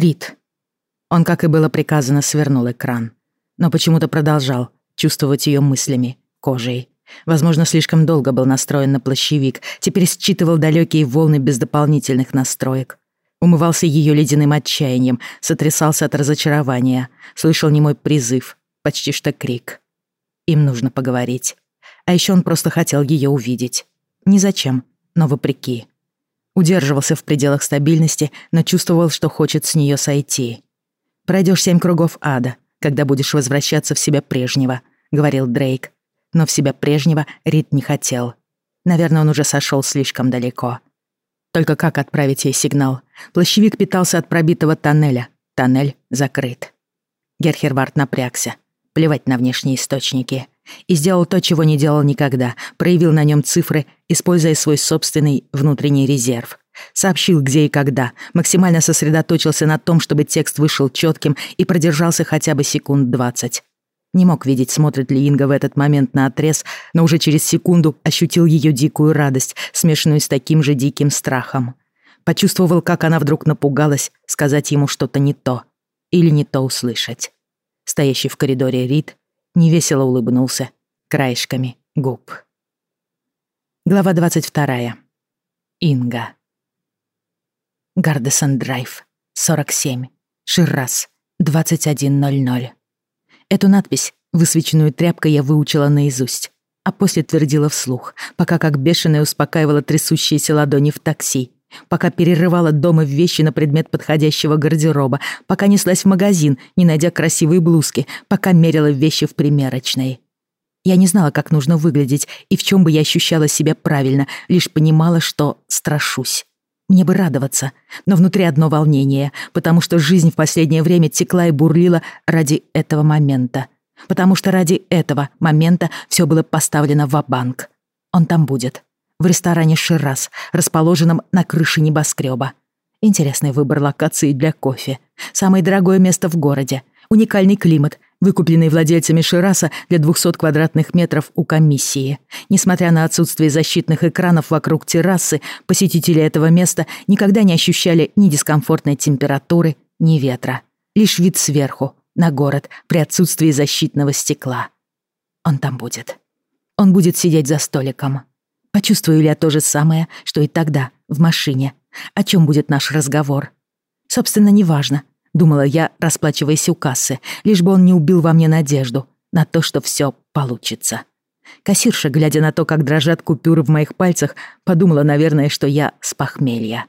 Рид. Он, как и было приказано, свернул экран. Но почему-то продолжал чувствовать ее мыслями, кожей. Возможно, слишком долго был настроен на плащевик, теперь считывал далекие волны без дополнительных настроек. Умывался ее ледяным отчаянием, сотрясался от разочарования, слышал немой призыв, почти что крик. Им нужно поговорить. А еще он просто хотел ее увидеть. Ни зачем, но вопреки. Удерживался в пределах стабильности, но чувствовал, что хочет с нее сойти. «Пройдешь семь кругов ада, когда будешь возвращаться в себя прежнего», — говорил Дрейк. Но в себя прежнего Рид не хотел. Наверное, он уже сошел слишком далеко. Только как отправить ей сигнал? Плащевик питался от пробитого тоннеля. Тоннель закрыт. Герхервард напрягся. Плевать на внешние источники. И сделал то, чего не делал никогда. Проявил на нем цифры, используя свой собственный внутренний резерв. Сообщил, где и когда. Максимально сосредоточился на том, чтобы текст вышел четким и продержался хотя бы секунд двадцать. Не мог видеть, смотрит ли Инга в этот момент на отрез, но уже через секунду ощутил ее дикую радость, смешанную с таким же диким страхом. Почувствовал, как она вдруг напугалась сказать ему что-то не то или не то услышать. Стоящий в коридоре Рид невесело улыбнулся краешками губ. Глава 22. Инга. Гардесон Драйв, 47, Ширрас, 21.00. Эту надпись, высвеченную тряпкой, я выучила наизусть, а после твердила вслух, пока как бешеная успокаивала трясущиеся ладони в такси, пока перерывала дома вещи на предмет подходящего гардероба, пока неслась в магазин, не найдя красивые блузки, пока мерила вещи в примерочной. Я не знала, как нужно выглядеть и в чем бы я ощущала себя правильно, лишь понимала, что страшусь. Мне бы радоваться, но внутри одно волнение, потому что жизнь в последнее время текла и бурлила ради этого момента. Потому что ради этого момента все было поставлено в банк Он там будет. В ресторане «Шираз», расположенном на крыше небоскреба. Интересный выбор локации для кофе. Самое дорогое место в городе. Уникальный климат, выкупленный владельцами Шираса для 200 квадратных метров у комиссии. Несмотря на отсутствие защитных экранов вокруг террасы, посетители этого места никогда не ощущали ни дискомфортной температуры, ни ветра. Лишь вид сверху, на город, при отсутствии защитного стекла. Он там будет. Он будет сидеть за столиком. Почувствую ли я то же самое, что и тогда, в машине? О чем будет наш разговор? Собственно, неважно. Думала я, расплачиваясь у кассы, лишь бы он не убил во мне надежду на то, что все получится. Кассирша, глядя на то, как дрожат купюры в моих пальцах, подумала, наверное, что я с похмелья.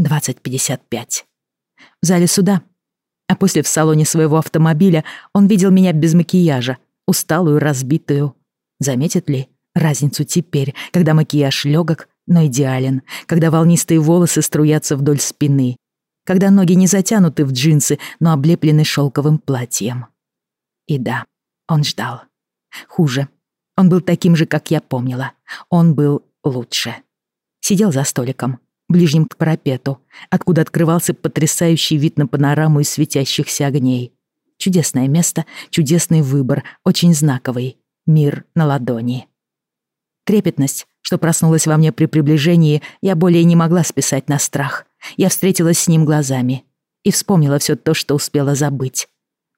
20.55. В зале суда, а после в салоне своего автомобиля он видел меня без макияжа, усталую, разбитую. Заметит ли разницу теперь, когда макияж легок, но идеален, когда волнистые волосы струятся вдоль спины, когда ноги не затянуты в джинсы, но облеплены шелковым платьем. И да, он ждал. Хуже. Он был таким же, как я помнила. Он был лучше. Сидел за столиком, ближним к парапету, откуда открывался потрясающий вид на панораму из светящихся огней. Чудесное место, чудесный выбор, очень знаковый. Мир на ладони. Трепетность, что проснулась во мне при приближении, я более не могла списать на страх. Я встретилась с ним глазами и вспомнила все то, что успела забыть.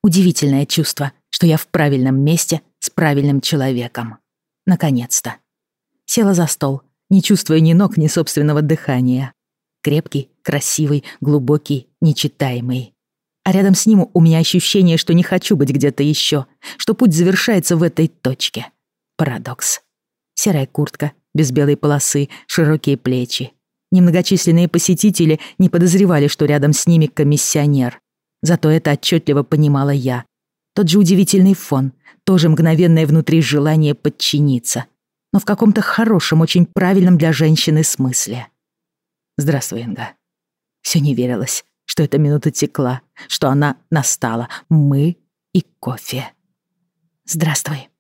Удивительное чувство, что я в правильном месте с правильным человеком. Наконец-то. Села за стол, не чувствуя ни ног, ни собственного дыхания. Крепкий, красивый, глубокий, нечитаемый. А рядом с ним у меня ощущение, что не хочу быть где-то еще, что путь завершается в этой точке. Парадокс. Серая куртка, без белой полосы, широкие плечи, Немногочисленные посетители не подозревали, что рядом с ними комиссионер. Зато это отчетливо понимала я. Тот же удивительный фон, тоже мгновенное внутри желание подчиниться. Но в каком-то хорошем, очень правильном для женщины смысле. «Здравствуй, Инга». Все не верилось, что эта минута текла, что она настала. Мы и кофе. «Здравствуй».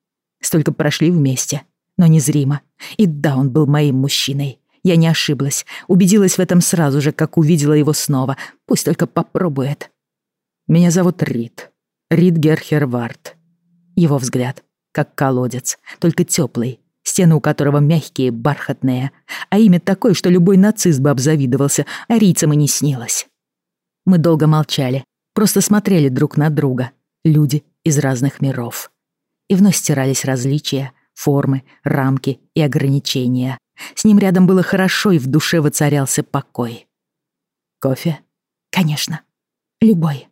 Столько прошли вместе, но незримо. И да, он был моим мужчиной. Я не ошиблась. Убедилась в этом сразу же, как увидела его снова. Пусть только попробует. Меня зовут Рид. Рид Герхервард. Его взгляд, как колодец, только теплый, стены у которого мягкие, бархатные, а имя такое, что любой нацист бы обзавидовался, а рийцам и не снилось. Мы долго молчали, просто смотрели друг на друга, люди из разных миров. И вновь стирались различия, формы, рамки и ограничения. С ним рядом было хорошо, и в душе воцарялся покой. Кофе? Конечно. Любой.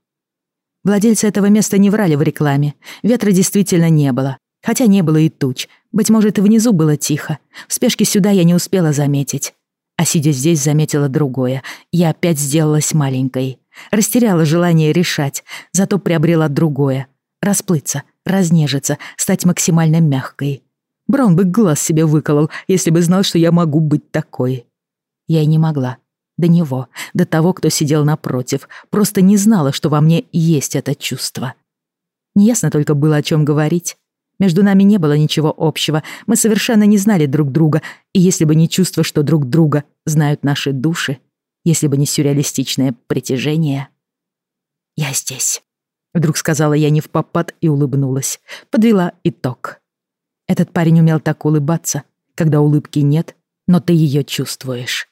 Владельцы этого места не врали в рекламе. Ветра действительно не было. Хотя не было и туч. Быть может, и внизу было тихо. В спешке сюда я не успела заметить. А сидя здесь, заметила другое. Я опять сделалась маленькой. Растеряла желание решать, зато приобрела другое. Расплыться, разнежиться, стать максимально мягкой. Браун бы глаз себе выколол, если бы знал, что я могу быть такой. Я не могла. До него, до того, кто сидел напротив. Просто не знала, что во мне есть это чувство. Неясно только было, о чем говорить. Между нами не было ничего общего, мы совершенно не знали друг друга, и если бы не чувство, что друг друга знают наши души, если бы не сюрреалистичное притяжение... «Я здесь», — вдруг сказала я не в попад и улыбнулась. Подвела итог. Этот парень умел так улыбаться, когда улыбки нет, но ты ее чувствуешь.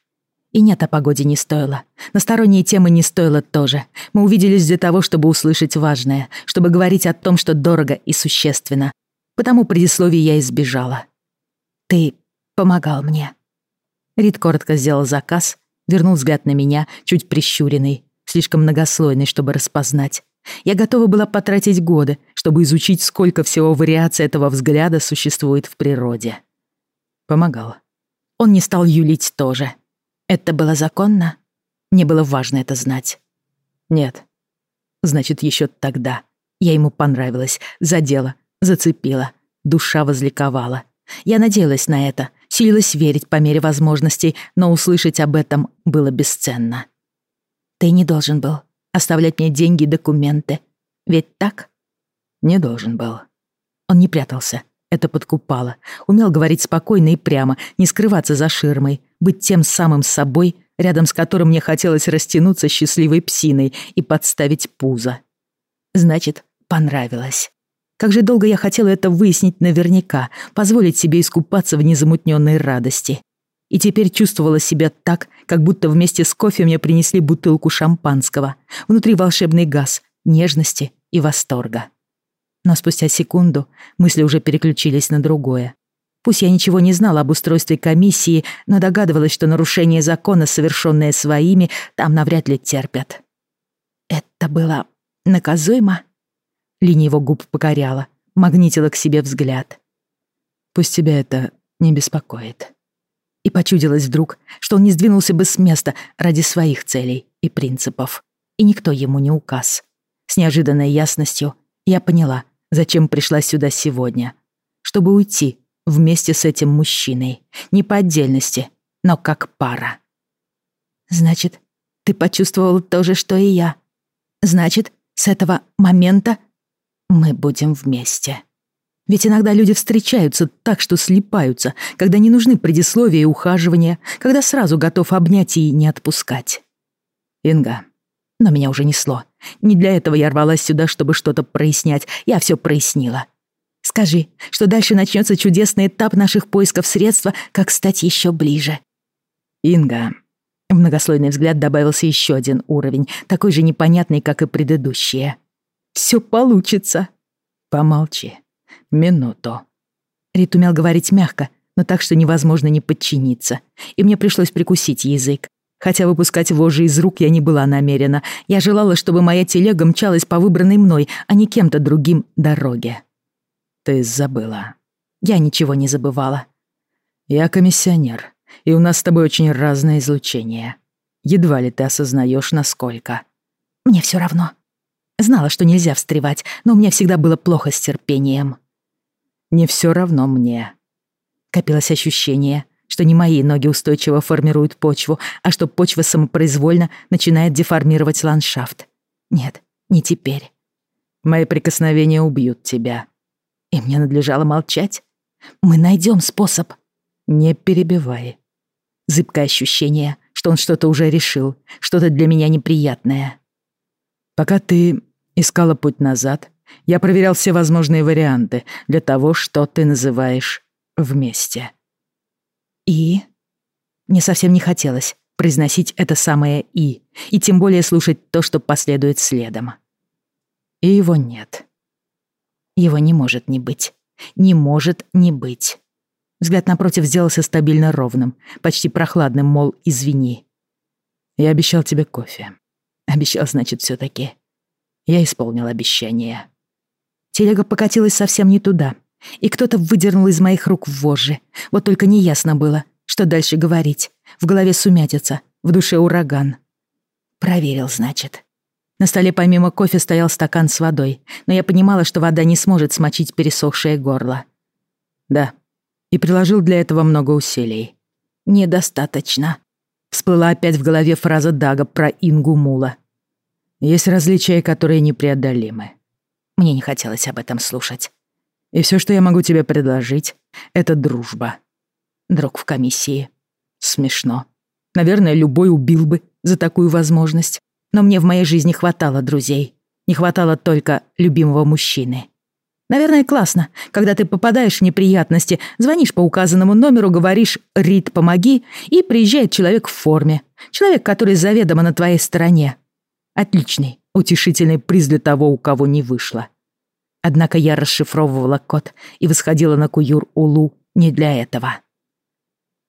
И нет, о погоде не стоило. На сторонние темы не стоило тоже. Мы увиделись для того, чтобы услышать важное, чтобы говорить о том, что дорого и существенно. Потому предисловие я избежала. Ты помогал мне. Рид коротко сделал заказ, вернул взгляд на меня, чуть прищуренный, слишком многослойный, чтобы распознать. Я готова была потратить годы, чтобы изучить, сколько всего вариаций этого взгляда существует в природе. Помогала. Он не стал юлить тоже. Это было законно? Мне было важно это знать. Нет. Значит, еще тогда. Я ему понравилась, задела, зацепила. Душа возликовала. Я надеялась на это, силилась верить по мере возможностей, но услышать об этом было бесценно. Ты не должен был оставлять мне деньги и документы. Ведь так? Не должен был. Он не прятался. Это подкупало. Умел говорить спокойно и прямо, не скрываться за ширмой, быть тем самым собой, рядом с которым мне хотелось растянуться счастливой псиной и подставить пузо. Значит, понравилось. Как же долго я хотела это выяснить наверняка, позволить себе искупаться в незамутненной радости и теперь чувствовала себя так, как будто вместе с кофе мне принесли бутылку шампанского. Внутри волшебный газ, нежности и восторга. Но спустя секунду мысли уже переключились на другое. Пусть я ничего не знала об устройстве комиссии, но догадывалась, что нарушение закона, совершенное своими, там навряд ли терпят. Это было наказуемо? Линия его губ покоряла, магнитила к себе взгляд. Пусть тебя это не беспокоит. И почудилось вдруг, что он не сдвинулся бы с места ради своих целей и принципов. И никто ему не указ. С неожиданной ясностью я поняла, зачем пришла сюда сегодня. Чтобы уйти вместе с этим мужчиной. Не по отдельности, но как пара. «Значит, ты почувствовал то же, что и я. Значит, с этого момента мы будем вместе». Ведь иногда люди встречаются так, что слипаются, когда не нужны предисловия и ухаживания, когда сразу готов обнять и не отпускать. Инга. Но меня уже несло. Не для этого я рвалась сюда, чтобы что-то прояснять. Я все прояснила. Скажи, что дальше начнется чудесный этап наших поисков средства, как стать еще ближе. Инга. В многослойный взгляд добавился еще один уровень, такой же непонятный, как и предыдущие. Все получится. Помолчи. «Минуту». Рит умел говорить мягко, но так, что невозможно не подчиниться. И мне пришлось прикусить язык. Хотя выпускать вожжи из рук я не была намерена. Я желала, чтобы моя телега мчалась по выбранной мной, а не кем-то другим дороге. Ты забыла. Я ничего не забывала. Я комиссионер, и у нас с тобой очень разное излучение. Едва ли ты осознаешь, насколько. Мне все равно. Знала, что нельзя встревать, но у меня всегда было плохо с терпением не все равно мне. Копилось ощущение, что не мои ноги устойчиво формируют почву, а что почва самопроизвольно начинает деформировать ландшафт. Нет, не теперь. Мои прикосновения убьют тебя. И мне надлежало молчать. Мы найдем способ. Не перебивай. Зыбкое ощущение, что он что-то уже решил, что-то для меня неприятное. Пока ты искала путь назад, я проверял все возможные варианты для того, что ты называешь «вместе». И? Мне совсем не хотелось произносить это самое «и», и тем более слушать то, что последует следом. И его нет. Его не может не быть. Не может не быть. Взгляд напротив сделался стабильно ровным, почти прохладным, мол, извини. Я обещал тебе кофе. Обещал, значит, все таки Я исполнил обещание. Телега покатилась совсем не туда, и кто-то выдернул из моих рук вожжи. Вот только неясно было, что дальше говорить. В голове сумятица, в душе ураган. Проверил, значит. На столе помимо кофе стоял стакан с водой, но я понимала, что вода не сможет смочить пересохшее горло. Да, и приложил для этого много усилий. Недостаточно. Всплыла опять в голове фраза Дага про Ингу Мула. Есть различия, которые непреодолимы. Мне не хотелось об этом слушать. И все, что я могу тебе предложить, это дружба. Друг в комиссии. Смешно. Наверное, любой убил бы за такую возможность. Но мне в моей жизни хватало друзей. Не хватало только любимого мужчины. Наверное, классно, когда ты попадаешь в неприятности, звонишь по указанному номеру, говоришь «Рит, помоги», и приезжает человек в форме. Человек, который заведомо на твоей стороне. Отличный, утешительный приз для того, у кого не вышло. Однако я расшифровывала код и восходила на Куюр-Улу не для этого.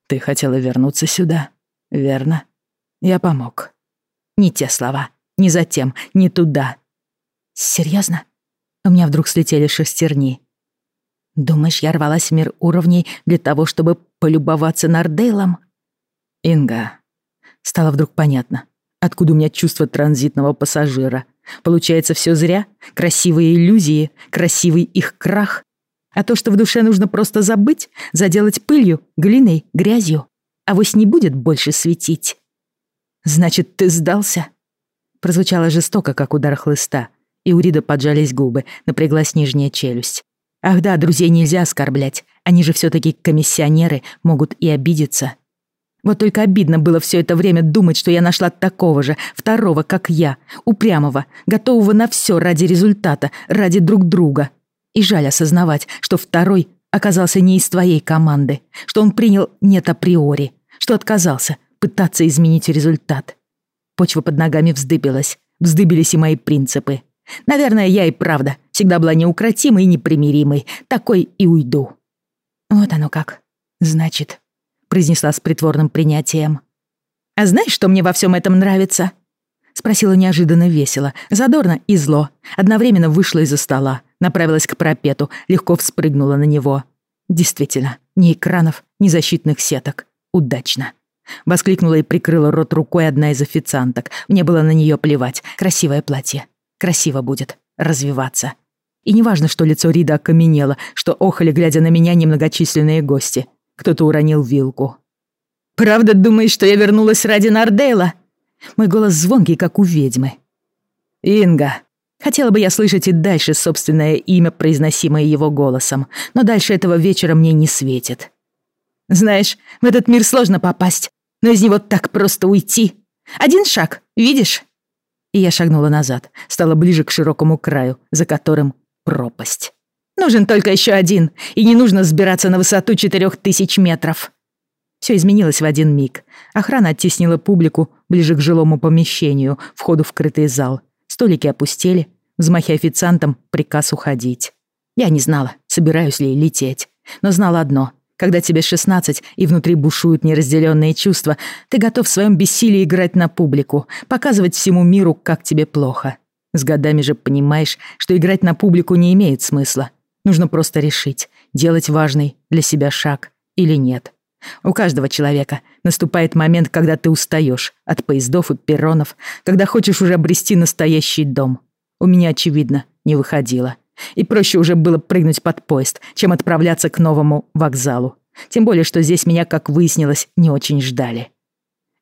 Ты хотела вернуться сюда, верно? Я помог. Не те слова, не затем, не туда. Серьезно? У меня вдруг слетели шестерни. Думаешь, я рвалась в мир уровней для того, чтобы полюбоваться Нардейлом? Инга. Стало вдруг понятно, откуда у меня чувство транзитного пассажира. Получается, все зря? Красивые иллюзии, красивый их крах? А то, что в душе нужно просто забыть, заделать пылью, глиной, грязью, а вось не будет больше светить. «Значит, ты сдался?» Прозвучало жестоко, как удар хлыста, и у Рида поджались губы, напряглась нижняя челюсть. Ах да, друзей нельзя оскорблять, они же все таки комиссионеры, могут и обидеться. Вот только обидно было все это время думать, что я нашла такого же, второго, как я, упрямого, готового на все ради результата, ради друг друга. И жаль осознавать, что второй оказался не из твоей команды, что он принял нет априори, что отказался пытаться изменить результат. Почва под ногами вздыбилась, вздыбились и мои принципы. Наверное, я и правда всегда была неукротимой и непримиримой. Такой и уйду. Вот оно как. Значит, произнесла с притворным принятием. А знаешь, что мне во всем этом нравится? Спросила неожиданно весело, задорно и зло. Одновременно вышла из-за стола, направилась к пропету, легко вспрыгнула на него. Действительно, ни экранов, ни защитных сеток. Удачно. Воскликнула и прикрыла рот рукой одна из официанток. Мне было на нее плевать. Красивое платье красиво будет развиваться. И неважно, что лицо Рида окаменело, что охали, глядя на меня, немногочисленные гости. Кто-то уронил вилку. «Правда думаешь, что я вернулась ради Нардейла?» Мой голос звонкий, как у ведьмы. «Инга». Хотела бы я слышать и дальше собственное имя, произносимое его голосом, но дальше этого вечера мне не светит. «Знаешь, в этот мир сложно попасть, но из него так просто уйти. Один шаг, видишь?» И я шагнула назад, стала ближе к широкому краю, за которым пропасть. Нужен только еще один, и не нужно сбираться на высоту четырех тысяч метров. Все изменилось в один миг. Охрана оттеснила публику ближе к жилому помещению, входу в крытый зал. Столики опустели, взмахи официантам приказ уходить. Я не знала, собираюсь ли лететь, но знала одно когда тебе 16 и внутри бушуют неразделенные чувства, ты готов в своем бессилии играть на публику, показывать всему миру, как тебе плохо. С годами же понимаешь, что играть на публику не имеет смысла. Нужно просто решить, делать важный для себя шаг или нет. У каждого человека наступает момент, когда ты устаешь от поездов и перронов, когда хочешь уже обрести настоящий дом. У меня, очевидно, не выходило. И проще уже было прыгнуть под поезд, чем отправляться к новому вокзалу. Тем более, что здесь меня, как выяснилось, не очень ждали.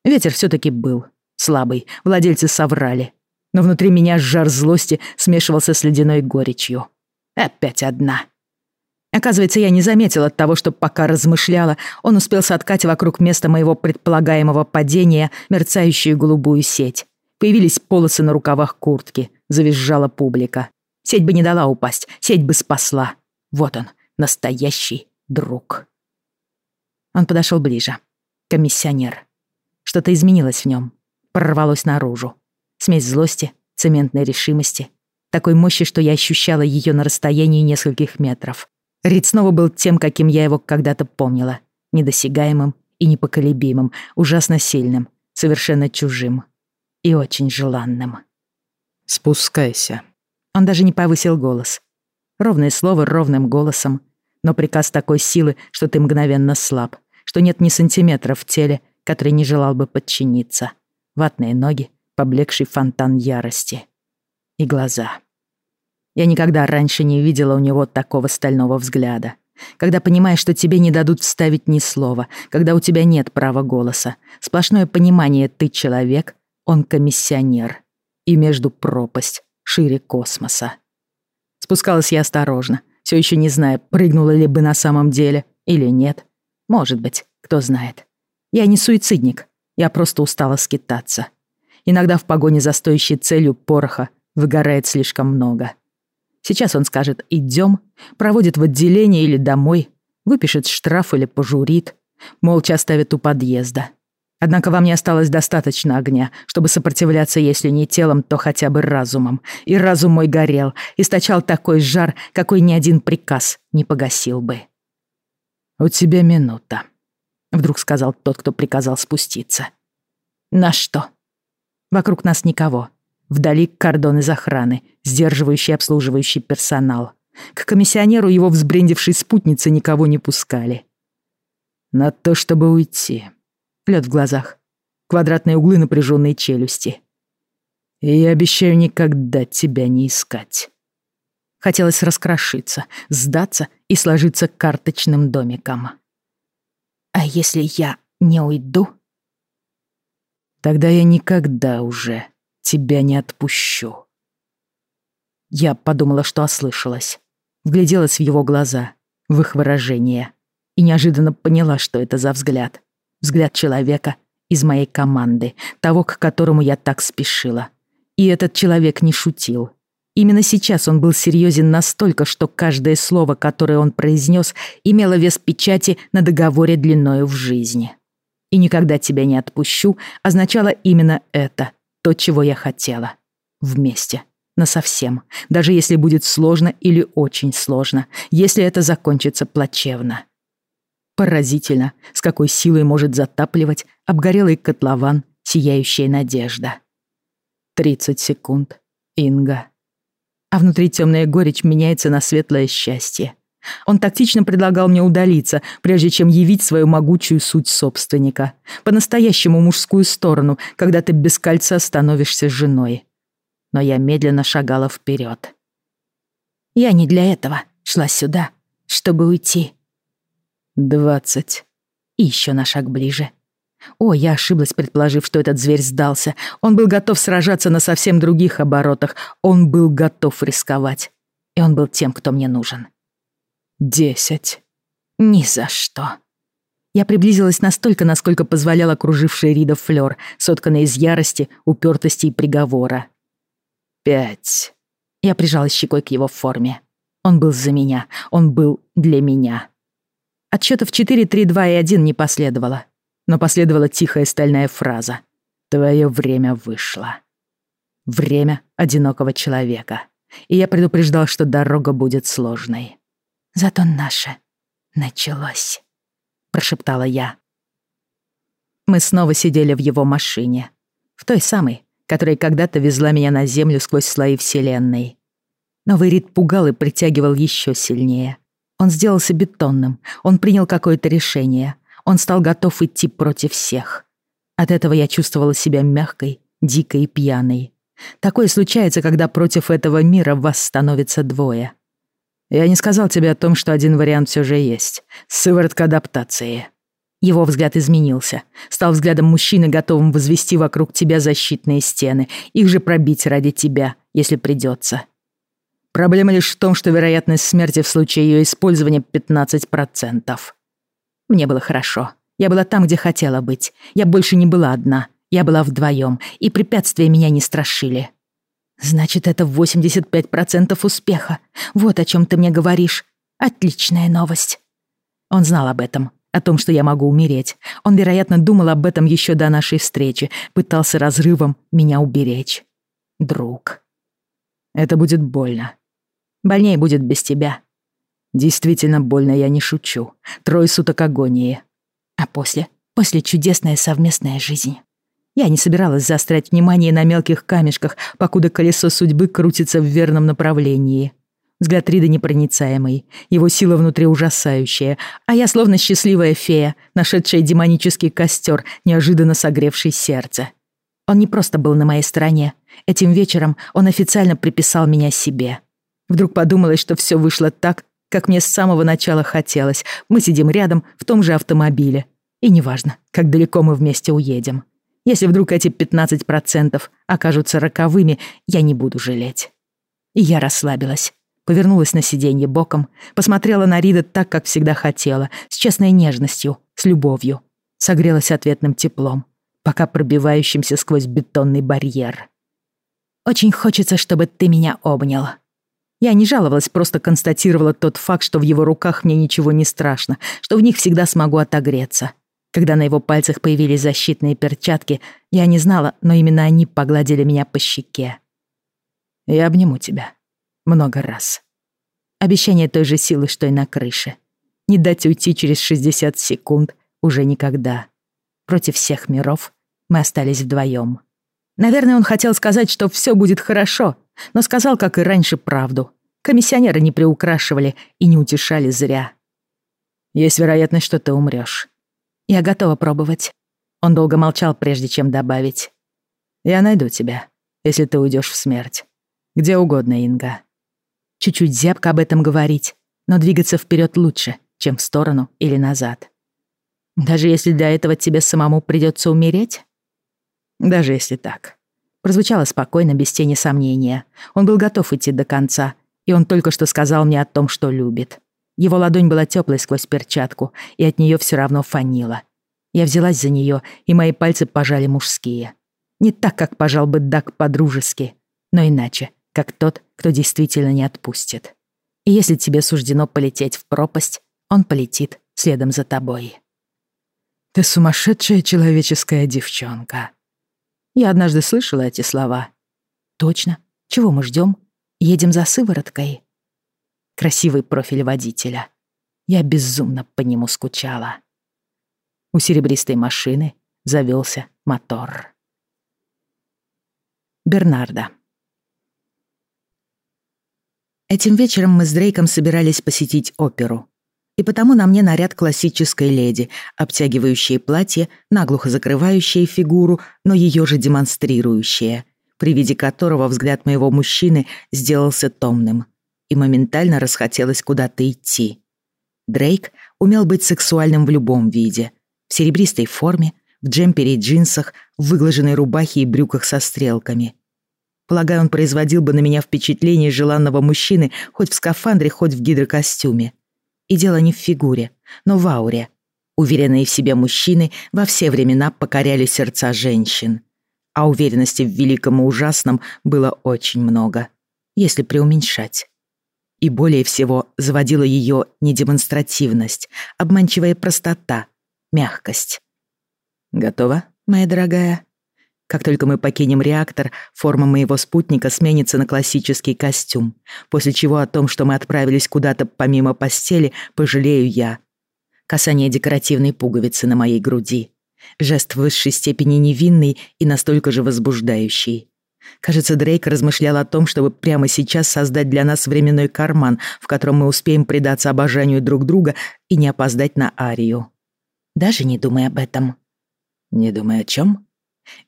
Ветер все-таки был. Слабый, владельцы соврали. Но внутри меня жар злости смешивался с ледяной горечью. Опять одна. Оказывается, я не заметила того, что пока размышляла, он успел соткать вокруг места моего предполагаемого падения мерцающую голубую сеть. Появились полосы на рукавах куртки, завизжала публика. Сеть бы не дала упасть, сеть бы спасла. Вот он, настоящий друг. Он подошел ближе. Комиссионер. Что-то изменилось в нем, прорвалось наружу. Смесь злости, цементной решимости, такой мощи, что я ощущала ее на расстоянии нескольких метров. Рид снова был тем, каким я его когда-то помнила. Недосягаемым и непоколебимым, ужасно сильным, совершенно чужим и очень желанным. «Спускайся». Он даже не повысил голос. Ровное слово ровным голосом, но приказ такой силы, что ты мгновенно слаб, что нет ни сантиметра в теле, который не желал бы подчиниться. Ватные ноги, поблекший фонтан ярости. И глаза. Я никогда раньше не видела у него такого стального взгляда. Когда понимаешь, что тебе не дадут вставить ни слова, когда у тебя нет права голоса, сплошное понимание «ты человек», он комиссионер. И между пропасть, шире космоса. Спускалась я осторожно, все еще не зная, прыгнула ли бы на самом деле или нет. Может быть, кто знает. Я не суицидник, я просто устала скитаться. Иногда в погоне за стоящей целью пороха выгорает слишком много. Сейчас он скажет «идем», проводит в отделение или домой, выпишет штраф или пожурит, молча оставит у подъезда. Однако вам не осталось достаточно огня, чтобы сопротивляться, если не телом, то хотя бы разумом. И разум мой горел, источал такой жар, какой ни один приказ не погасил бы. «У тебя минута», — вдруг сказал тот, кто приказал спуститься. «На что?» Вокруг нас никого. Вдали кордон из охраны, сдерживающий обслуживающий персонал. К комиссионеру его взбрендившей спутницы никого не пускали. «На то, чтобы уйти», Лед в глазах. Квадратные углы напряженной челюсти. И я обещаю никогда тебя не искать. Хотелось раскрошиться, сдаться и сложиться карточным домиком. А если я не уйду? Тогда я никогда уже тебя не отпущу. Я подумала, что ослышалась. Вгляделась в его глаза, в их выражение. И неожиданно поняла, что это за взгляд. Взгляд человека из моей команды, того, к которому я так спешила. И этот человек не шутил. Именно сейчас он был серьезен настолько, что каждое слово, которое он произнес, имело вес печати на договоре длиною в жизни. И «никогда тебя не отпущу» означало именно это, то, чего я хотела. Вместе. Насовсем. Даже если будет сложно или очень сложно. Если это закончится плачевно. Поразительно, с какой силой может затапливать обгорелый котлован сияющая надежда. 30 секунд. Инга. А внутри темная горечь меняется на светлое счастье. Он тактично предлагал мне удалиться, прежде чем явить свою могучую суть собственника. По-настоящему мужскую сторону, когда ты без кольца становишься женой. Но я медленно шагала вперед. Я не для этого шла сюда, чтобы уйти. Двадцать. И еще на шаг ближе. О, я ошиблась, предположив, что этот зверь сдался. Он был готов сражаться на совсем других оборотах. Он был готов рисковать. И он был тем, кто мне нужен. Десять. Ни за что. Я приблизилась настолько, насколько позволял окруживший Рида флёр, сотканный из ярости, упертости и приговора. Пять. Я прижалась щекой к его форме. Он был за меня. Он был для меня. Отчетов 4, 3, 2 и 1 не последовало. Но последовала тихая стальная фраза. «Твое время вышло». Время одинокого человека. И я предупреждал, что дорога будет сложной. «Зато наше началось», — прошептала я. Мы снова сидели в его машине. В той самой, которая когда-то везла меня на Землю сквозь слои Вселенной. Новый рит пугал и притягивал еще сильнее. Он сделался бетонным, он принял какое-то решение, он стал готов идти против всех. От этого я чувствовала себя мягкой, дикой и пьяной. Такое случается, когда против этого мира вас становится двое. Я не сказал тебе о том, что один вариант все же есть. Сыворотка адаптации. Его взгляд изменился. Стал взглядом мужчины, готовым возвести вокруг тебя защитные стены. Их же пробить ради тебя, если придется. Проблема лишь в том, что вероятность смерти в случае ее использования 15%. Мне было хорошо. Я была там, где хотела быть. Я больше не была одна. Я была вдвоем, и препятствия меня не страшили. Значит, это 85% успеха. Вот о чем ты мне говоришь. Отличная новость. Он знал об этом, о том, что я могу умереть. Он, вероятно, думал об этом еще до нашей встречи, пытался разрывом меня уберечь. Друг. Это будет больно. Больнее будет без тебя. Действительно больно, я не шучу. Трое суток агонии. А после? После чудесная совместная жизнь. Я не собиралась заострять внимание на мелких камешках, покуда колесо судьбы крутится в верном направлении. Взгляд Рида непроницаемый, его сила внутри ужасающая, а я словно счастливая фея, нашедшая демонический костер, неожиданно согревший сердце. Он не просто был на моей стороне. Этим вечером он официально приписал меня себе. Вдруг подумалось, что все вышло так, как мне с самого начала хотелось. Мы сидим рядом, в том же автомобиле. И неважно, как далеко мы вместе уедем. Если вдруг эти 15% окажутся роковыми, я не буду жалеть. И я расслабилась. Повернулась на сиденье боком, посмотрела на Рида так, как всегда хотела, с честной нежностью, с любовью. Согрелась ответным теплом, пока пробивающимся сквозь бетонный барьер. «Очень хочется, чтобы ты меня обнял», я не жаловалась, просто констатировала тот факт, что в его руках мне ничего не страшно, что в них всегда смогу отогреться. Когда на его пальцах появились защитные перчатки, я не знала, но именно они погладили меня по щеке. «Я обниму тебя. Много раз». Обещание той же силы, что и на крыше. Не дать уйти через 60 секунд уже никогда. Против всех миров мы остались вдвоем. Наверное, он хотел сказать, что все будет хорошо, но сказал, как и раньше, правду. Комиссионеры не приукрашивали и не утешали зря. «Есть вероятность, что ты умрёшь». «Я готова пробовать». Он долго молчал, прежде чем добавить. «Я найду тебя, если ты уйдёшь в смерть. Где угодно, Инга». Чуть-чуть зябко об этом говорить, но двигаться вперед лучше, чем в сторону или назад. Даже если для этого тебе самому придется умереть? Даже если так. Прозвучало спокойно, без тени сомнения. Он был готов идти до конца, и он только что сказал мне о том, что любит. Его ладонь была теплой сквозь перчатку, и от нее все равно фанило. Я взялась за нее, и мои пальцы пожали мужские. Не так, как пожал бы Дак по-дружески, но иначе, как тот, кто действительно не отпустит. И если тебе суждено полететь в пропасть, он полетит следом за тобой. «Ты сумасшедшая человеческая девчонка», я однажды слышала эти слова. Точно. Чего мы ждем? Едем за сывороткой. Красивый профиль водителя. Я безумно по нему скучала. У серебристой машины завелся мотор. Бернарда. Этим вечером мы с Дрейком собирались посетить оперу и потому на мне наряд классической леди, обтягивающее платье, наглухо закрывающее фигуру, но ее же демонстрирующее, при виде которого взгляд моего мужчины сделался томным, и моментально расхотелось куда-то идти. Дрейк умел быть сексуальным в любом виде, в серебристой форме, в джемпере и джинсах, в выглаженной рубахе и брюках со стрелками. Полагаю, он производил бы на меня впечатление желанного мужчины хоть в скафандре, хоть в гидрокостюме. И дело не в фигуре, но в ауре. Уверенные в себе мужчины во все времена покоряли сердца женщин. А уверенности в великом и ужасном было очень много, если преуменьшать. И более всего заводила ее недемонстративность, обманчивая простота, мягкость. «Готова, моя дорогая?» Как только мы покинем реактор, форма моего спутника сменится на классический костюм, после чего о том, что мы отправились куда-то помимо постели, пожалею я. Касание декоративной пуговицы на моей груди. Жест в высшей степени невинный и настолько же возбуждающий. Кажется, Дрейк размышлял о том, чтобы прямо сейчас создать для нас временной карман, в котором мы успеем предаться обожанию друг друга и не опоздать на Арию. Даже не думай об этом. Не думай о чем?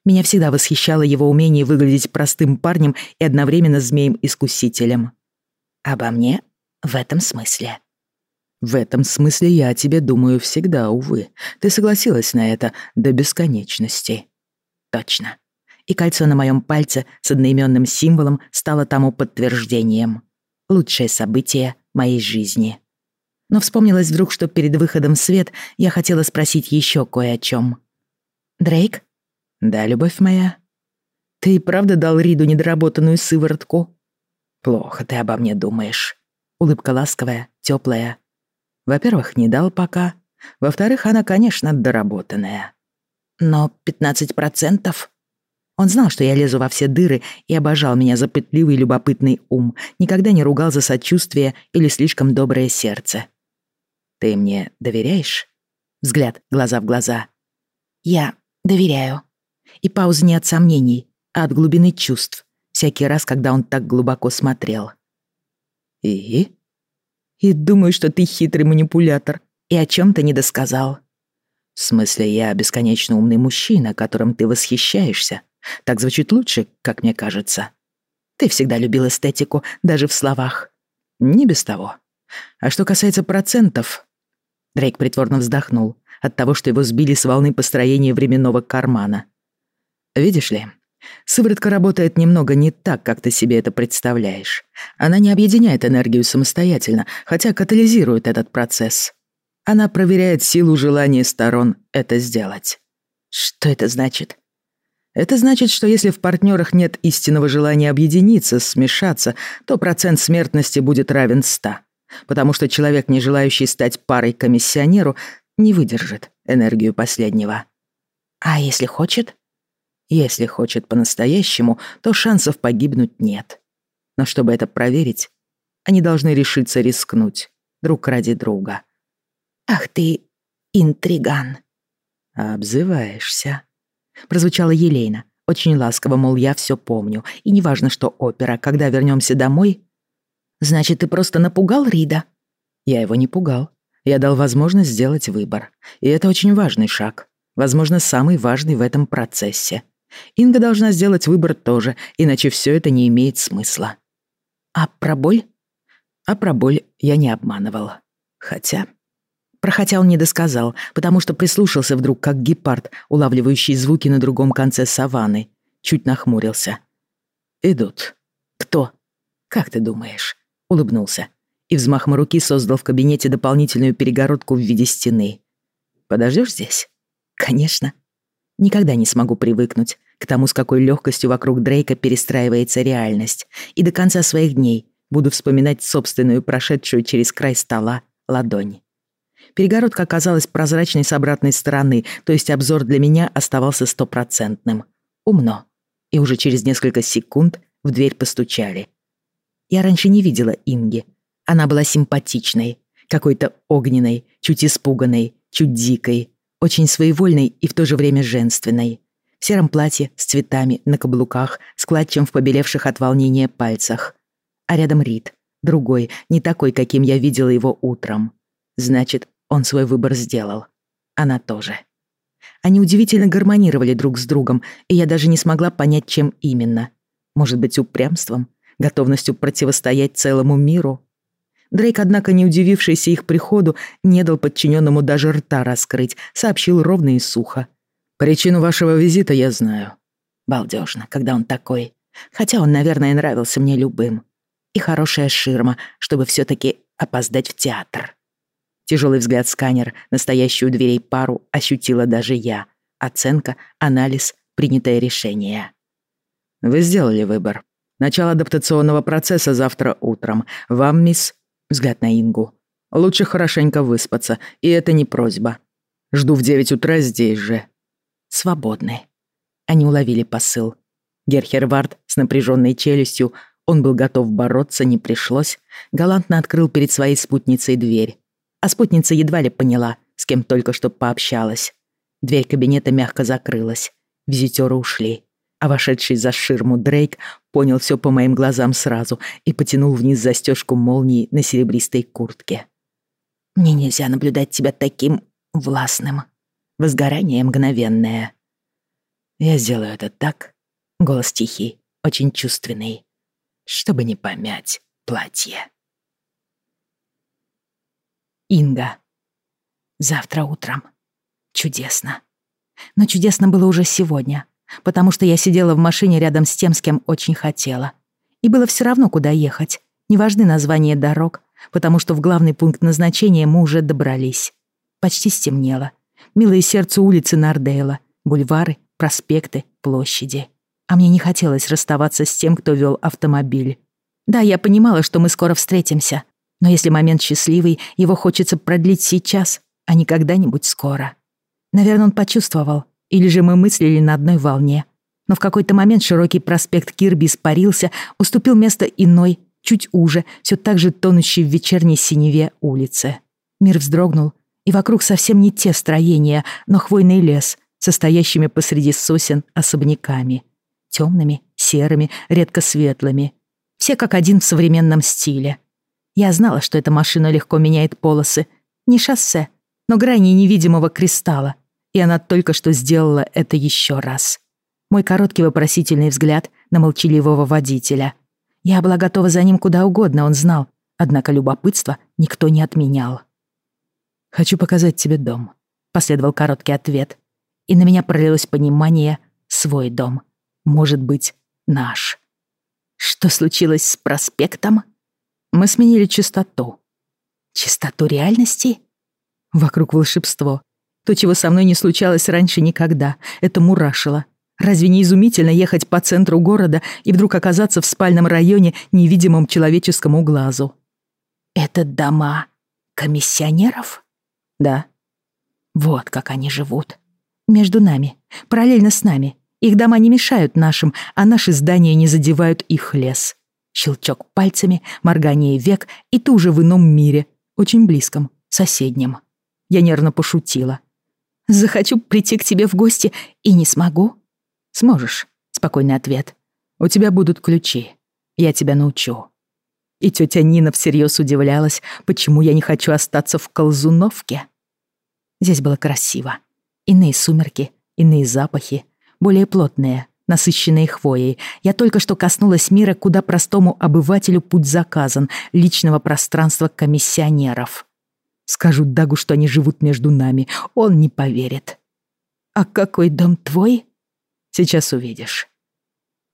Меня всегда восхищало его умение выглядеть простым парнем и одновременно змеем-искусителем. Обо мне в этом смысле. В этом смысле я о тебе думаю всегда, увы. Ты согласилась на это до бесконечности. Точно. И кольцо на моем пальце с одноименным символом стало тому подтверждением. Лучшее событие моей жизни. Но вспомнилось вдруг, что перед выходом в свет я хотела спросить еще кое о чем. «Дрейк?» «Да, любовь моя. Ты и правда дал Риду недоработанную сыворотку?» «Плохо ты обо мне думаешь». Улыбка ласковая, теплая. «Во-первых, не дал пока. Во-вторых, она, конечно, доработанная. Но 15%? Он знал, что я лезу во все дыры и обожал меня за пытливый любопытный ум, никогда не ругал за сочувствие или слишком доброе сердце. «Ты мне доверяешь?» Взгляд, глаза в глаза. «Я доверяю». И пауза не от сомнений, а от глубины чувств, всякий раз, когда он так глубоко смотрел. «И?» «И думаю, что ты хитрый манипулятор и о чем то не досказал». «В смысле, я бесконечно умный мужчина, которым ты восхищаешься. Так звучит лучше, как мне кажется. Ты всегда любил эстетику, даже в словах. Не без того. А что касается процентов...» Дрейк притворно вздохнул от того, что его сбили с волны построения временного кармана. «Видишь ли, сыворотка работает немного не так, как ты себе это представляешь. Она не объединяет энергию самостоятельно, хотя катализирует этот процесс. Она проверяет силу желания сторон это сделать. Что это значит? Это значит, что если в партнерах нет истинного желания объединиться, смешаться, то процент смертности будет равен 100. Потому что человек, не желающий стать парой комиссионеру, не выдержит энергию последнего. А если хочет? Если хочет по-настоящему, то шансов погибнуть нет. Но чтобы это проверить, они должны решиться рискнуть, друг ради друга. «Ах ты, интриган!» «Обзываешься», Прозвучало елейно, очень ласково, мол, я все помню. И неважно, что опера, когда вернемся домой... Значит, ты просто напугал Рида? Я его не пугал. Я дал возможность сделать выбор. И это очень важный шаг. Возможно, самый важный в этом процессе. Инга должна сделать выбор тоже, иначе все это не имеет смысла. А про боль? А про боль я не обманывал. Хотя... Про хотя он не досказал, потому что прислушался вдруг, как гепард, улавливающий звуки на другом конце саванны. Чуть нахмурился. «Идут». «Кто?» «Как ты думаешь?» Улыбнулся. И взмахом руки создал в кабинете дополнительную перегородку в виде стены. «Подождешь здесь?» «Конечно». Никогда не смогу привыкнуть к тому, с какой легкостью вокруг Дрейка перестраивается реальность, и до конца своих дней буду вспоминать собственную прошедшую через край стола ладонь. Перегородка оказалась прозрачной с обратной стороны, то есть обзор для меня оставался стопроцентным. Умно. И уже через несколько секунд в дверь постучали. Я раньше не видела Инги. Она была симпатичной, какой-то огненной, чуть испуганной, чуть дикой, очень своевольной и в то же время женственной. В сером платье, с цветами, на каблуках, с клатчем в побелевших от волнения пальцах. А рядом Рид, другой, не такой, каким я видела его утром. Значит, он свой выбор сделал. Она тоже. Они удивительно гармонировали друг с другом, и я даже не смогла понять, чем именно. Может быть, упрямством, готовностью противостоять целому миру? Дрейк, однако, не удивившийся их приходу, не дал подчиненному даже рта раскрыть, сообщил ровно и сухо. «Причину вашего визита я знаю». Балдежно, когда он такой. Хотя он, наверное, нравился мне любым. И хорошая ширма, чтобы все таки опоздать в театр. Тяжелый взгляд сканер, настоящую дверей пару, ощутила даже я. Оценка, анализ, принятое решение. Вы сделали выбор. Начало адаптационного процесса завтра утром. Вам, мисс... Взгляд на Ингу. Лучше хорошенько выспаться, и это не просьба. Жду в девять утра здесь же. Свободны. Они уловили посыл. Герхервард с напряженной челюстью, он был готов бороться, не пришлось, галантно открыл перед своей спутницей дверь а спутница едва ли поняла, с кем только что пообщалась. Дверь кабинета мягко закрылась. Визитеры ушли. А вошедший за ширму Дрейк понял все по моим глазам сразу и потянул вниз застежку молнии на серебристой куртке. «Мне нельзя наблюдать тебя таким властным. Возгорание мгновенное». «Я сделаю это так», — голос тихий, очень чувственный, чтобы не помять платье. Инга. Завтра утром. Чудесно. Но чудесно было уже сегодня, потому что я сидела в машине рядом с тем, с кем очень хотела. И было все равно, куда ехать. Не важны названия дорог, потому что в главный пункт назначения мы уже добрались. Почти стемнело. Милые сердцу улицы Нардейла, бульвары, проспекты, площади. А мне не хотелось расставаться с тем, кто вел автомобиль. Да, я понимала, что мы скоро встретимся, но если момент счастливый, его хочется продлить сейчас, а не когда-нибудь скоро. Наверное, он почувствовал, или же мы мыслили на одной волне. Но в какой-то момент широкий проспект Кирби испарился, уступил место иной, чуть уже, все так же тонущей в вечерней синеве улице. Мир вздрогнул, и вокруг совсем не те строения, но хвойный лес, состоящими посреди сосен особняками. Темными, серыми, редко светлыми. Все как один в современном стиле. Я знала, что эта машина легко меняет полосы. Не шоссе, но грани невидимого кристалла. И она только что сделала это еще раз. Мой короткий вопросительный взгляд на молчаливого водителя. Я была готова за ним куда угодно, он знал. Однако любопытство никто не отменял. «Хочу показать тебе дом», — последовал короткий ответ. И на меня пролилось понимание «свой дом». Может быть, наш. Что случилось с проспектом? Мы сменили частоту. Частоту реальности? Вокруг волшебство. То, чего со мной не случалось раньше никогда. Это мурашило. Разве не изумительно ехать по центру города и вдруг оказаться в спальном районе, невидимом человеческому глазу? Это дома комиссионеров? Да. Вот как они живут. Между нами, параллельно с нами. Их дома не мешают нашим, а наши здания не задевают их лес. Щелчок пальцами, моргание век, и ты уже в ином мире, очень близком, соседнем. Я нервно пошутила. «Захочу прийти к тебе в гости и не смогу?» «Сможешь», — спокойный ответ. «У тебя будут ключи. Я тебя научу». И тетя Нина всерьез удивлялась, почему я не хочу остаться в Колзуновке. Здесь было красиво. Иные сумерки, иные запахи, более плотные, насыщенные хвоей. Я только что коснулась мира, куда простому обывателю путь заказан, личного пространства комиссионеров. Скажу Дагу, что они живут между нами, он не поверит. «А какой дом твой?» Сейчас увидишь.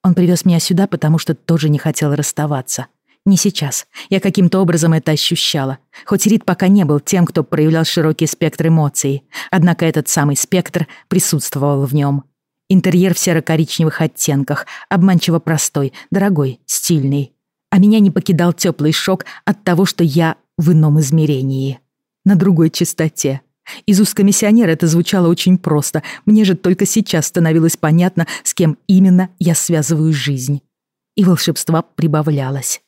Он привез меня сюда, потому что тоже не хотел расставаться. Не сейчас. Я каким-то образом это ощущала. Хоть Рид пока не был тем, кто проявлял широкий спектр эмоций. Однако этот самый спектр присутствовал в нем. Интерьер в серо-коричневых оттенках, обманчиво простой, дорогой, стильный. А меня не покидал теплый шок от того, что я в ином измерении. На другой частоте. Из уст комиссионера это звучало очень просто. Мне же только сейчас становилось понятно, с кем именно я связываю жизнь. И волшебства прибавлялось.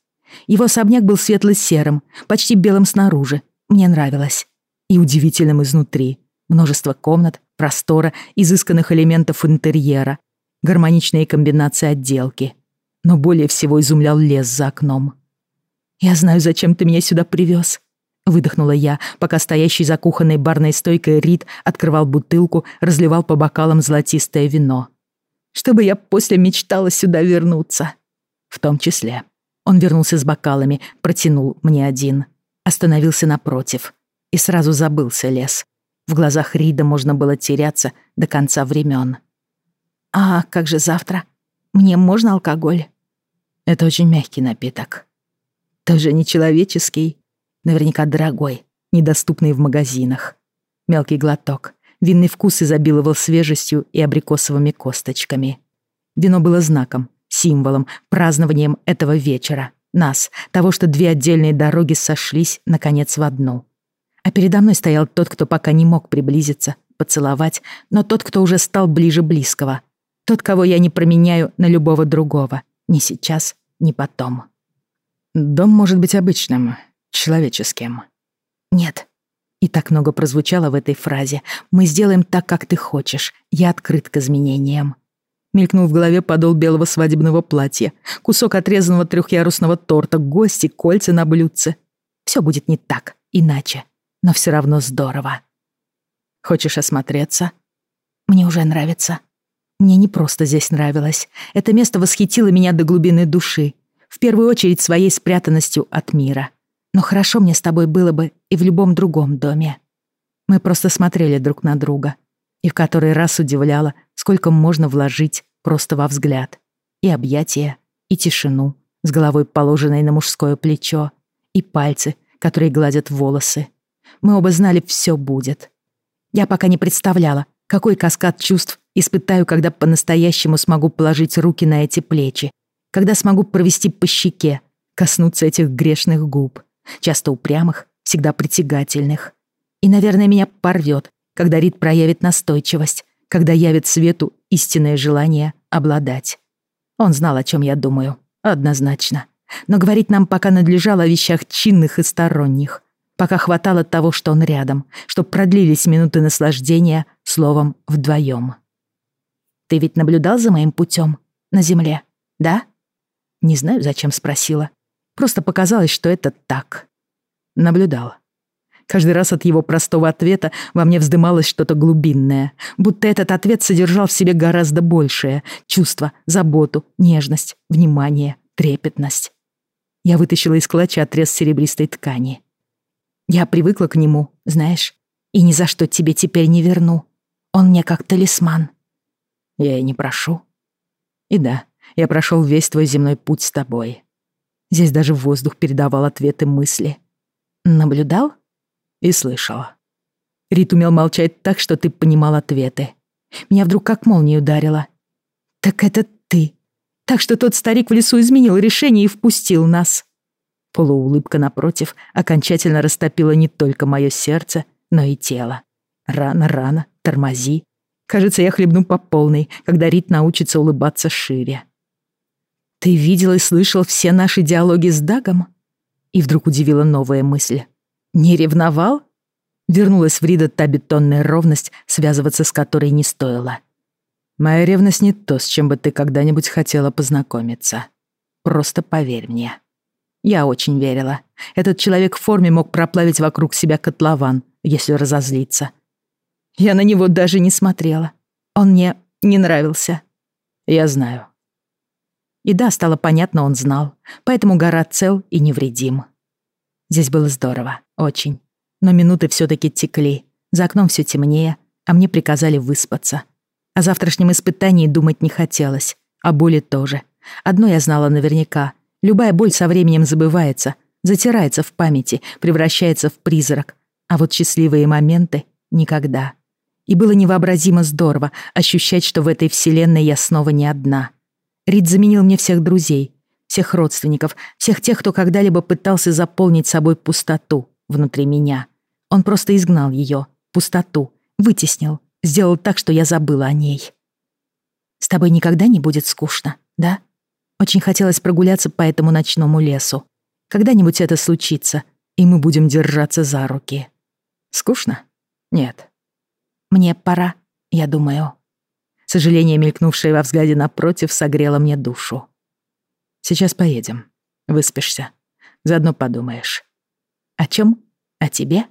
Его особняк был светло-серым, почти белым снаружи. Мне нравилось. И удивительным изнутри. Множество комнат, простора, изысканных элементов интерьера, гармоничные комбинации отделки. Но более всего изумлял лес за окном. «Я знаю, зачем ты меня сюда привез», Выдохнула я, пока стоящий за кухонной барной стойкой Рид открывал бутылку, разливал по бокалам золотистое вино. «Чтобы я после мечтала сюда вернуться». В том числе. Он вернулся с бокалами, протянул мне один. Остановился напротив. И сразу забылся лес. В глазах Рида можно было теряться до конца времен. «А как же завтра? Мне можно алкоголь?» «Это очень мягкий напиток». «Тоже нечеловеческий?» Наверняка дорогой, недоступный в магазинах. Мелкий глоток. Винный вкус изобиловал свежестью и абрикосовыми косточками. Вино было знаком, символом, празднованием этого вечера. Нас, того, что две отдельные дороги сошлись, наконец, в одну. А передо мной стоял тот, кто пока не мог приблизиться, поцеловать, но тот, кто уже стал ближе близкого. Тот, кого я не променяю на любого другого. Ни сейчас, ни потом. Дом может быть обычным, человеческим. Нет. И так много прозвучало в этой фразе. Мы сделаем так, как ты хочешь. Я открыт к изменениям. Мелькнул в голове подол белого свадебного платья, кусок отрезанного трехъярусного торта, гости, кольца на блюдце. Все будет не так, иначе, но все равно здорово. Хочешь осмотреться? Мне уже нравится. Мне не просто здесь нравилось. Это место восхитило меня до глубины души, в первую очередь своей спрятанностью от мира. Но хорошо мне с тобой было бы и в любом другом доме. Мы просто смотрели друг на друга. И в который раз удивляло, сколько можно вложить просто во взгляд. И объятия, и тишину, с головой положенной на мужское плечо, и пальцы, которые гладят волосы. Мы оба знали, все будет. Я пока не представляла, какой каскад чувств испытаю, когда по-настоящему смогу положить руки на эти плечи, когда смогу провести по щеке, коснуться этих грешных губ часто упрямых, всегда притягательных. И, наверное, меня порвет, когда Рид проявит настойчивость, когда явит свету истинное желание обладать. Он знал, о чем я думаю, однозначно. Но говорить нам пока надлежало о вещах чинных и сторонних, пока хватало того, что он рядом, чтоб продлились минуты наслаждения словом вдвоем. «Ты ведь наблюдал за моим путем на земле, да?» Не знаю, зачем спросила. Просто показалось, что это так. Наблюдал. Каждый раз от его простого ответа во мне вздымалось что-то глубинное, будто этот ответ содержал в себе гораздо большее — чувство, заботу, нежность, внимание, трепетность. Я вытащила из клатча отрез серебристой ткани. Я привыкла к нему, знаешь, и ни за что тебе теперь не верну. Он мне как талисман. Я и не прошу. И да, я прошел весь твой земной путь с тобой. Здесь даже воздух передавал ответы мысли. Наблюдал? И слышал. Рит умел молчать так, что ты понимал ответы. Меня вдруг как молния ударило. Так это ты. Так что тот старик в лесу изменил решение и впустил нас. Полуулыбка напротив окончательно растопила не только мое сердце, но и тело. Рано, рано, тормози. Кажется, я хлебну по полной, когда Рит научится улыбаться шире. «Ты видел и слышал все наши диалоги с Дагом?» И вдруг удивила новая мысль. «Не ревновал?» Вернулась в Рида та бетонная ровность, связываться с которой не стоило. «Моя ревность не то, с чем бы ты когда-нибудь хотела познакомиться. Просто поверь мне». Я очень верила. Этот человек в форме мог проплавить вокруг себя котлован, если разозлиться. Я на него даже не смотрела. Он мне не нравился. Я знаю. И да, стало понятно, он знал. Поэтому гора цел и невредим. Здесь было здорово, очень. Но минуты все таки текли. За окном все темнее, а мне приказали выспаться. О завтрашнем испытании думать не хотелось, а боли тоже. Одно я знала наверняка. Любая боль со временем забывается, затирается в памяти, превращается в призрак. А вот счастливые моменты — никогда. И было невообразимо здорово ощущать, что в этой вселенной я снова не одна — Рид заменил мне всех друзей, всех родственников, всех тех, кто когда-либо пытался заполнить собой пустоту внутри меня. Он просто изгнал ее, пустоту, вытеснил, сделал так, что я забыла о ней. «С тобой никогда не будет скучно, да?» Очень хотелось прогуляться по этому ночному лесу. Когда-нибудь это случится, и мы будем держаться за руки. Скучно? Нет. Мне пора, я думаю. Сожаление, мелькнувшее во взгляде напротив, согрело мне душу. «Сейчас поедем. Выспишься. Заодно подумаешь». «О чем? О тебе?»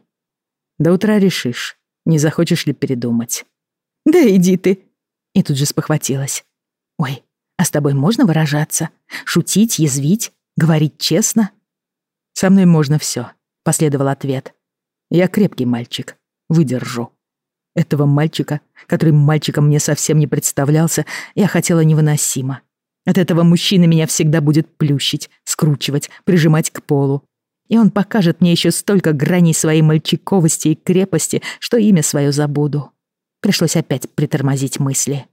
«До утра решишь, не захочешь ли передумать». «Да иди ты!» И тут же спохватилась. «Ой, а с тобой можно выражаться? Шутить, язвить, говорить честно?» «Со мной можно все, последовал ответ. «Я крепкий мальчик, выдержу». Этого мальчика, который мальчиком мне совсем не представлялся, я хотела невыносимо. От этого мужчина меня всегда будет плющить, скручивать, прижимать к полу. И он покажет мне еще столько граней своей мальчиковости и крепости, что имя свое забуду. Пришлось опять притормозить мысли.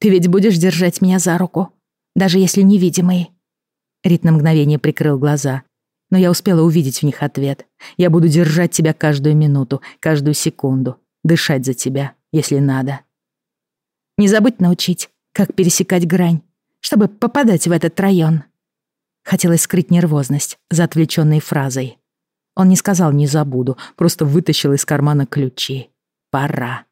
«Ты ведь будешь держать меня за руку, даже если невидимый?» Рит на мгновение прикрыл глаза, но я успела увидеть в них ответ. «Я буду держать тебя каждую минуту, каждую секунду, дышать за тебя, если надо. Не забудь научить, как пересекать грань, чтобы попадать в этот район. Хотелось скрыть нервозность за отвлеченной фразой. Он не сказал «не забуду», просто вытащил из кармана ключи. Пора.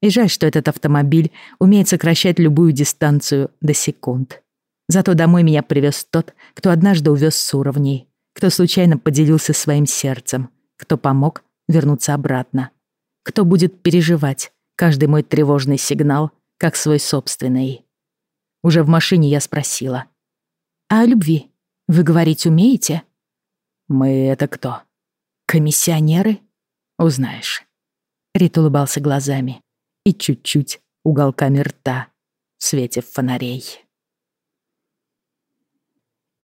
И жаль, что этот автомобиль умеет сокращать любую дистанцию до секунд. Зато домой меня привез тот, кто однажды увез с уровней, кто случайно поделился своим сердцем, кто помог вернуться обратно кто будет переживать каждый мой тревожный сигнал, как свой собственный. Уже в машине я спросила. «А о любви вы говорить умеете?» «Мы — это кто?» «Комиссионеры?» «Узнаешь». Рит улыбался глазами и чуть-чуть уголками рта в свете фонарей.